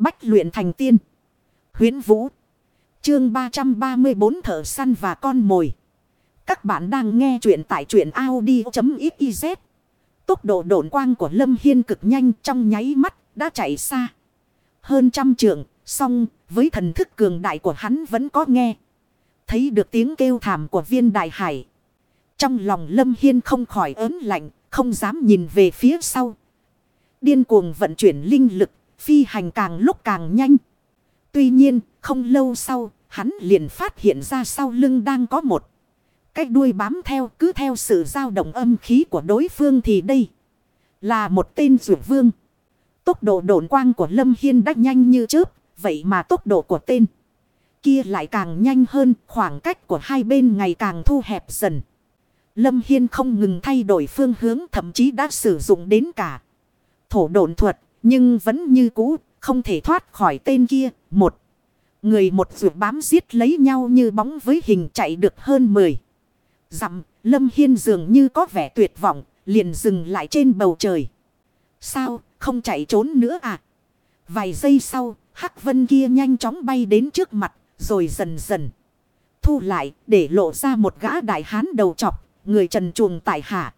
Bách luyện thành tiên. Huyến Vũ. Chương 334 thợ săn và con mồi. Các bạn đang nghe truyện tại truyện Audi.xyz. Tốc độ độn quang của Lâm Hiên cực nhanh trong nháy mắt đã chạy xa. Hơn trăm trượng, song với thần thức cường đại của hắn vẫn có nghe. Thấy được tiếng kêu thảm của viên đại hải. Trong lòng Lâm Hiên không khỏi ớn lạnh, không dám nhìn về phía sau. Điên cuồng vận chuyển linh lực, phi hành càng lúc càng nhanh. Tuy nhiên, không lâu sau, hắn liền phát hiện ra sau lưng đang có một. Cái đuôi bám theo cứ theo sự dao động âm khí của đối phương thì đây là một tên rượu vương. Tốc độ độn quang của Lâm Hiên đã nhanh như chớp, vậy mà tốc độ của tên kia lại càng nhanh hơn, khoảng cách của hai bên ngày càng thu hẹp dần. Lâm Hiên không ngừng thay đổi phương hướng thậm chí đã sử dụng đến cả thổ độn thuật, nhưng vẫn như cũ, không thể thoát khỏi tên kia. Một người một ruột bám giết lấy nhau như bóng với hình chạy được hơn 10. Dặm, Lâm Hiên dường như có vẻ tuyệt vọng, liền dừng lại trên bầu trời. Sao, không chạy trốn nữa à? Vài giây sau, Hắc Vân kia nhanh chóng bay đến trước mặt, rồi dần dần thu lại để lộ ra một gã đại hán đầu chọc, người trần chuồng tại hạ.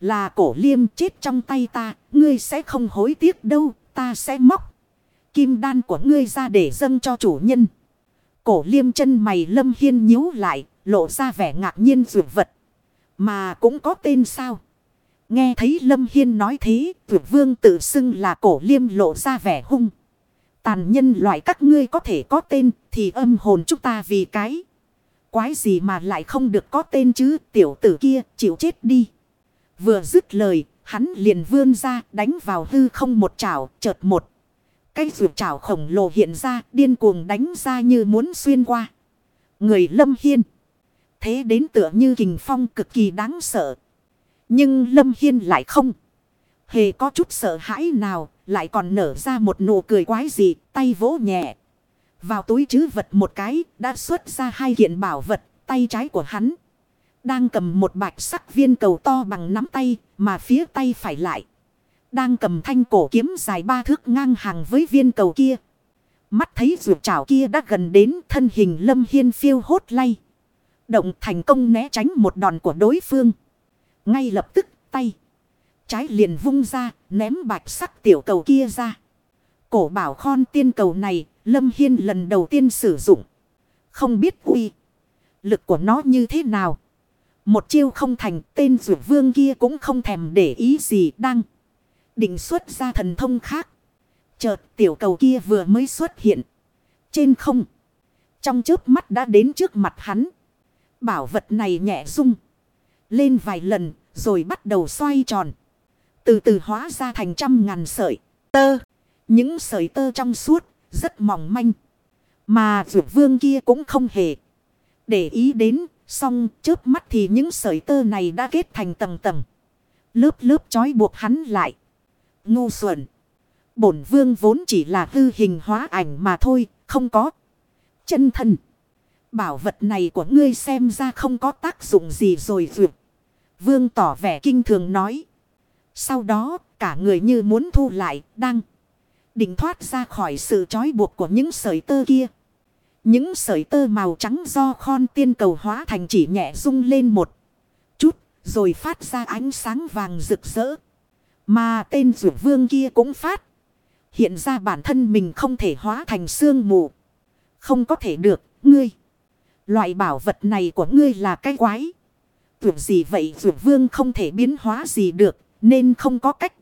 Là cổ liêm chết trong tay ta, ngươi sẽ không hối tiếc đâu, ta sẽ móc. Kim đan của ngươi ra để dâng cho chủ nhân. Cổ liêm chân mày lâm hiên nhíu lại, lộ ra vẻ ngạc nhiên rượu vật. Mà cũng có tên sao? Nghe thấy lâm hiên nói thế, rượu vương tự xưng là cổ liêm lộ ra vẻ hung. Tàn nhân loại các ngươi có thể có tên thì âm hồn chúng ta vì cái. Quái gì mà lại không được có tên chứ tiểu tử kia chịu chết đi. Vừa dứt lời hắn liền vươn ra đánh vào hư không một chảo chợt một. Cái rượu chảo khổng lồ hiện ra điên cuồng đánh ra như muốn xuyên qua. Người lâm hiên. Thế đến tựa như kình phong cực kỳ đáng sợ. Nhưng lâm hiên lại không. Hề có chút sợ hãi nào lại còn nở ra một nụ cười quái dị, tay vỗ nhẹ. Vào túi chứ vật một cái, đã xuất ra hai kiện bảo vật, tay trái của hắn. Đang cầm một bạch sắc viên cầu to bằng nắm tay, mà phía tay phải lại. Đang cầm thanh cổ kiếm dài ba thước ngang hàng với viên cầu kia. Mắt thấy ruột chảo kia đã gần đến thân hình lâm hiên phiêu hốt lay. Động thành công né tránh một đòn của đối phương. Ngay lập tức tay trái liền vung ra, ném bạch sắc tiểu cầu kia ra. Cổ bảo khon tiên cầu này, Lâm Hiên lần đầu tiên sử dụng. Không biết uy. Lực của nó như thế nào. Một chiêu không thành tên rượu vương kia cũng không thèm để ý gì đang. Định xuất ra thần thông khác. Chợt tiểu cầu kia vừa mới xuất hiện. Trên không. Trong chớp mắt đã đến trước mặt hắn. Bảo vật này nhẹ rung. Lên vài lần rồi bắt đầu xoay tròn. Từ từ hóa ra thành trăm ngàn sợi tơ. Những sợi tơ trong suốt, rất mỏng manh. Mà rượu vương kia cũng không hề. Để ý đến, xong trước mắt thì những sợi tơ này đã kết thành tầng tầng. Lớp lớp trói buộc hắn lại. Ngu xuẩn. Bổn vương vốn chỉ là hư hình hóa ảnh mà thôi, không có. Chân thân. Bảo vật này của ngươi xem ra không có tác dụng gì rồi vượt. Vương tỏ vẻ kinh thường nói. Sau đó, cả người như muốn thu lại, đang định thoát ra khỏi sự trói buộc của những sợi tơ kia. Những sợi tơ màu trắng do khon tiên cầu hóa thành chỉ nhẹ rung lên một chút, rồi phát ra ánh sáng vàng rực rỡ. Mà tên rủ vương kia cũng phát. Hiện ra bản thân mình không thể hóa thành xương mù. Không có thể được, ngươi. Loại bảo vật này của ngươi là cái quái. Tưởng gì vậy rủ vương không thể biến hóa gì được, nên không có cách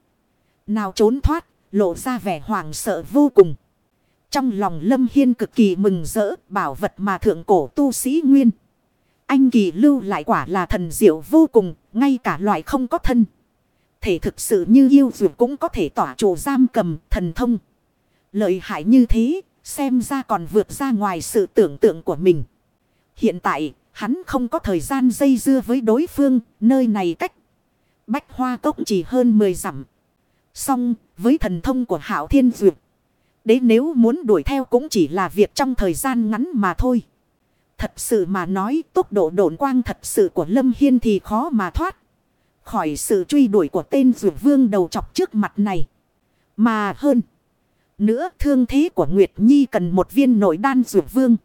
nào trốn thoát, lộ ra vẻ hoảng sợ vô cùng. Trong lòng Lâm Hiên cực kỳ mừng rỡ, bảo vật mà thượng cổ tu sĩ nguyên. Anh kỳ lưu lại quả là thần diệu vô cùng, ngay cả loại không có thân. Thể thực sự như yêu dù cũng có thể tỏa chủ giam cầm thần thông. Lợi hại như thế, xem ra còn vượt ra ngoài sự tưởng tượng của mình. Hiện tại, hắn không có thời gian dây dưa với đối phương, nơi này cách Bách hoa cốc chỉ hơn 10 dặm. Song với thần thông của hảo thiên duyệt. Đấy nếu muốn đuổi theo cũng chỉ là việc trong thời gian ngắn mà thôi. Thật sự mà nói tốc độ độn quang thật sự của Lâm Hiên thì khó mà thoát. Khỏi sự truy đuổi của tên rượu vương đầu chọc trước mặt này. Mà hơn. Nữa thương thế của Nguyệt Nhi cần một viên nội đan rượu vương.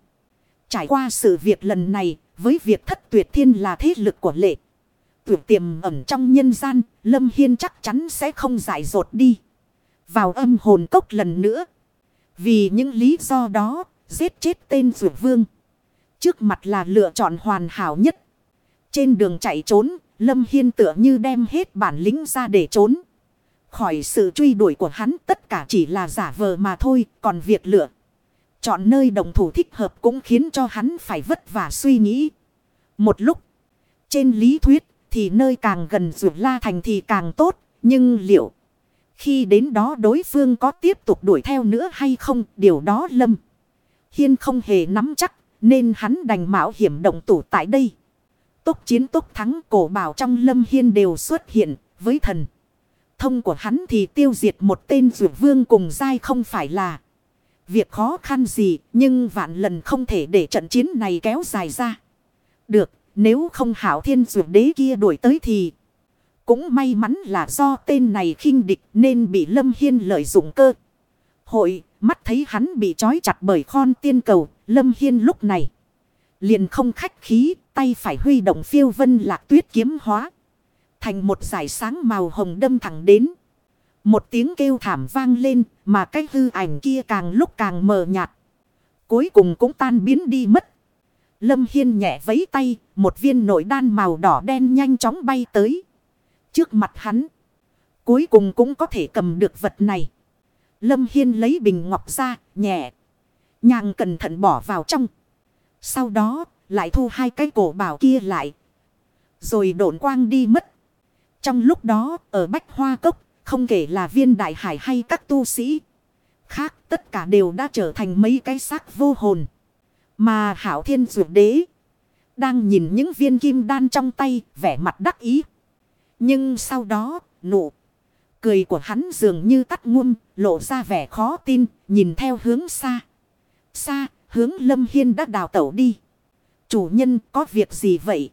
Trải qua sự việc lần này, với việc thất tuyệt thiên là thế lực của lệ. Tuyệt tiềm ẩn trong nhân gian, Lâm Hiên chắc chắn sẽ không giải rột đi. Vào âm hồn cốc lần nữa. Vì những lý do đó, giết chết tên dược vương. Trước mặt là lựa chọn hoàn hảo nhất. Trên đường chạy trốn, Lâm Hiên tựa như đem hết bản lĩnh ra để trốn. Khỏi sự truy đuổi của hắn tất cả chỉ là giả vờ mà thôi, còn việc lựa. Chọn nơi đồng thủ thích hợp cũng khiến cho hắn phải vất vả suy nghĩ. Một lúc, trên lý thuyết thì nơi càng gần rượu la thành thì càng tốt, nhưng liệu khi đến đó đối phương có tiếp tục đuổi theo nữa hay không, điều đó Lâm Hiên không hề nắm chắc, nên hắn đành mạo hiểm động thủ tại đây. Tốc chiến tốc thắng cổ bảo trong Lâm Hiên đều xuất hiện với thần. Thông của hắn thì tiêu diệt một tên rượu vương cùng dai không phải là việc khó khăn gì, nhưng vạn lần không thể để trận chiến này kéo dài ra. Được, nếu không hảo thiên rượu đế kia đuổi tới thì cũng may mắn là do tên này khinh địch nên bị Lâm Hiên lợi dụng cơ. Hội, mắt thấy hắn bị trói chặt bởi khon tiên cầu, Lâm Hiên lúc này. Liền không khách khí, tay phải huy động phiêu vân lạc tuyết kiếm hóa. Thành một giải sáng màu hồng đâm thẳng đến. Một tiếng kêu thảm vang lên mà cái hư ảnh kia càng lúc càng mờ nhạt. Cuối cùng cũng tan biến đi mất. Lâm Hiên nhẹ vấy tay, một viên nội đan màu đỏ đen nhanh chóng bay tới. Trước mặt hắn. Cuối cùng cũng có thể cầm được vật này. Lâm Hiên lấy bình ngọc ra, nhẹ. Nhàng cẩn thận bỏ vào trong. Sau đó, lại thu hai cái cổ bảo kia lại. Rồi độn quang đi mất. Trong lúc đó, ở Bách Hoa Cốc, không kể là viên đại hải hay các tu sĩ. Khác, tất cả đều đã trở thành mấy cái xác vô hồn. Mà Hảo Thiên Dược Đế đang nhìn những viên kim đan trong tay, vẻ mặt đắc ý. Nhưng sau đó, nụ cười của hắn dường như tắt ngum, lộ ra vẻ khó tin, nhìn theo hướng xa. Xa, hướng Lâm Hiên đã đào tẩu đi. Chủ nhân có việc gì vậy?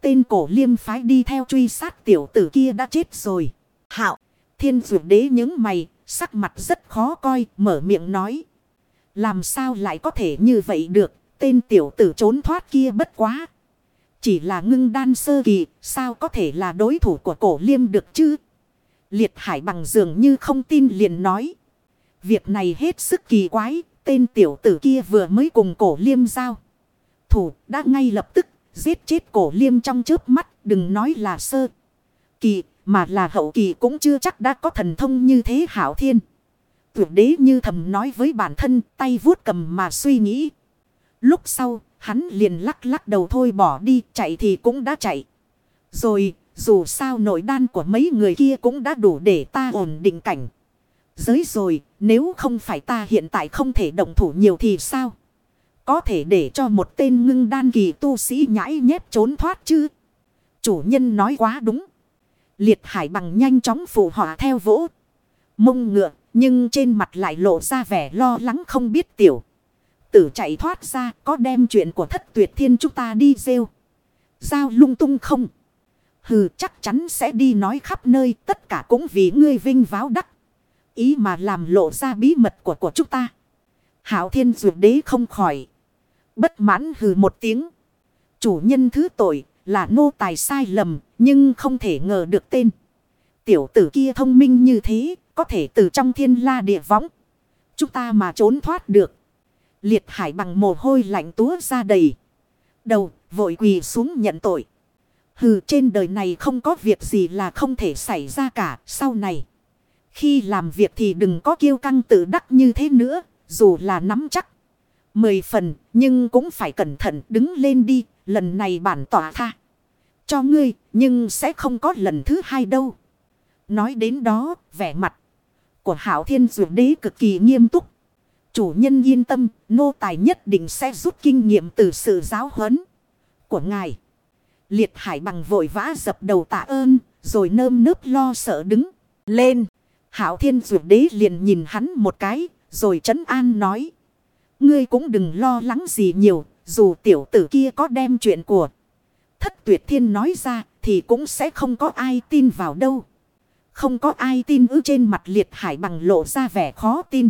Tên cổ liêm phái đi theo truy sát tiểu tử kia đã chết rồi. Hạo, thiên dược đế những mày, sắc mặt rất khó coi, mở miệng nói. Làm sao lại có thể như vậy được, tên tiểu tử trốn thoát kia bất quá. Chỉ là ngưng đan sơ kỳ, sao có thể là đối thủ của cổ liêm được chứ? Liệt hải bằng dường như không tin liền nói. Việc này hết sức kỳ quái, tên tiểu tử kia vừa mới cùng cổ liêm giao. Thủ đã ngay lập tức giết chết cổ liêm trong chớp mắt, đừng nói là sơ. Kỳ, mà là hậu kỳ cũng chưa chắc đã có thần thông như thế hảo thiên. Tuyệt đế như thầm nói với bản thân, tay vuốt cầm mà suy nghĩ. Lúc sau, hắn liền lắc lắc đầu thôi bỏ đi, chạy thì cũng đã chạy. Rồi, dù sao nội đan của mấy người kia cũng đã đủ để ta ổn định cảnh. Giới rồi, nếu không phải ta hiện tại không thể động thủ nhiều thì sao? Có thể để cho một tên ngưng đan kỳ tu sĩ nhãi nhép trốn thoát chứ? Chủ nhân nói quá đúng. Liệt hải bằng nhanh chóng phụ họa theo vỗ. Mông ngựa, nhưng trên mặt lại lộ ra vẻ lo lắng không biết tiểu. Tử chạy thoát ra, có đem chuyện của thất tuyệt thiên chúng ta đi rêu. Giao lung tung không? Hừ, chắc chắn sẽ đi nói khắp nơi, tất cả cũng vì ngươi vinh váo đắc. Ý mà làm lộ ra bí mật của của chúng ta. Hảo thiên dược đế không khỏi. Bất mãn hừ một tiếng. Chủ nhân thứ tội là nô tài sai lầm, nhưng không thể ngờ được tên. Tiểu tử kia thông minh như thế, có thể từ trong thiên la địa võng. Chúng ta mà trốn thoát được. Liệt hải bằng mồ hôi lạnh túa ra đầy. Đầu, vội quỳ xuống nhận tội. Hừ, trên đời này không có việc gì là không thể xảy ra cả, sau này. Khi làm việc thì đừng có kiêu căng tự đắc như thế nữa. Dù là nắm chắc. Mười phần, nhưng cũng phải cẩn thận, đứng lên đi. Lần này bản tỏa tha. Cho ngươi, nhưng sẽ không có lần thứ hai đâu. Nói đến đó, vẻ mặt của hảo thiên dược đế cực kỳ nghiêm túc. Chủ nhân yên tâm nô tài nhất định sẽ rút kinh nghiệm từ sự giáo huấn của ngài. Liệt hải bằng vội vã dập đầu tạ ơn, rồi nơm nớp lo sợ đứng lên. Hảo thiên dụ đế liền nhìn hắn một cái, rồi trấn an nói. Ngươi cũng đừng lo lắng gì nhiều, dù tiểu tử kia có đem chuyện của thất tuyệt thiên nói ra, thì cũng sẽ không có ai tin vào đâu. Không có ai tin ư trên mặt liệt hải bằng lộ ra vẻ khó tin.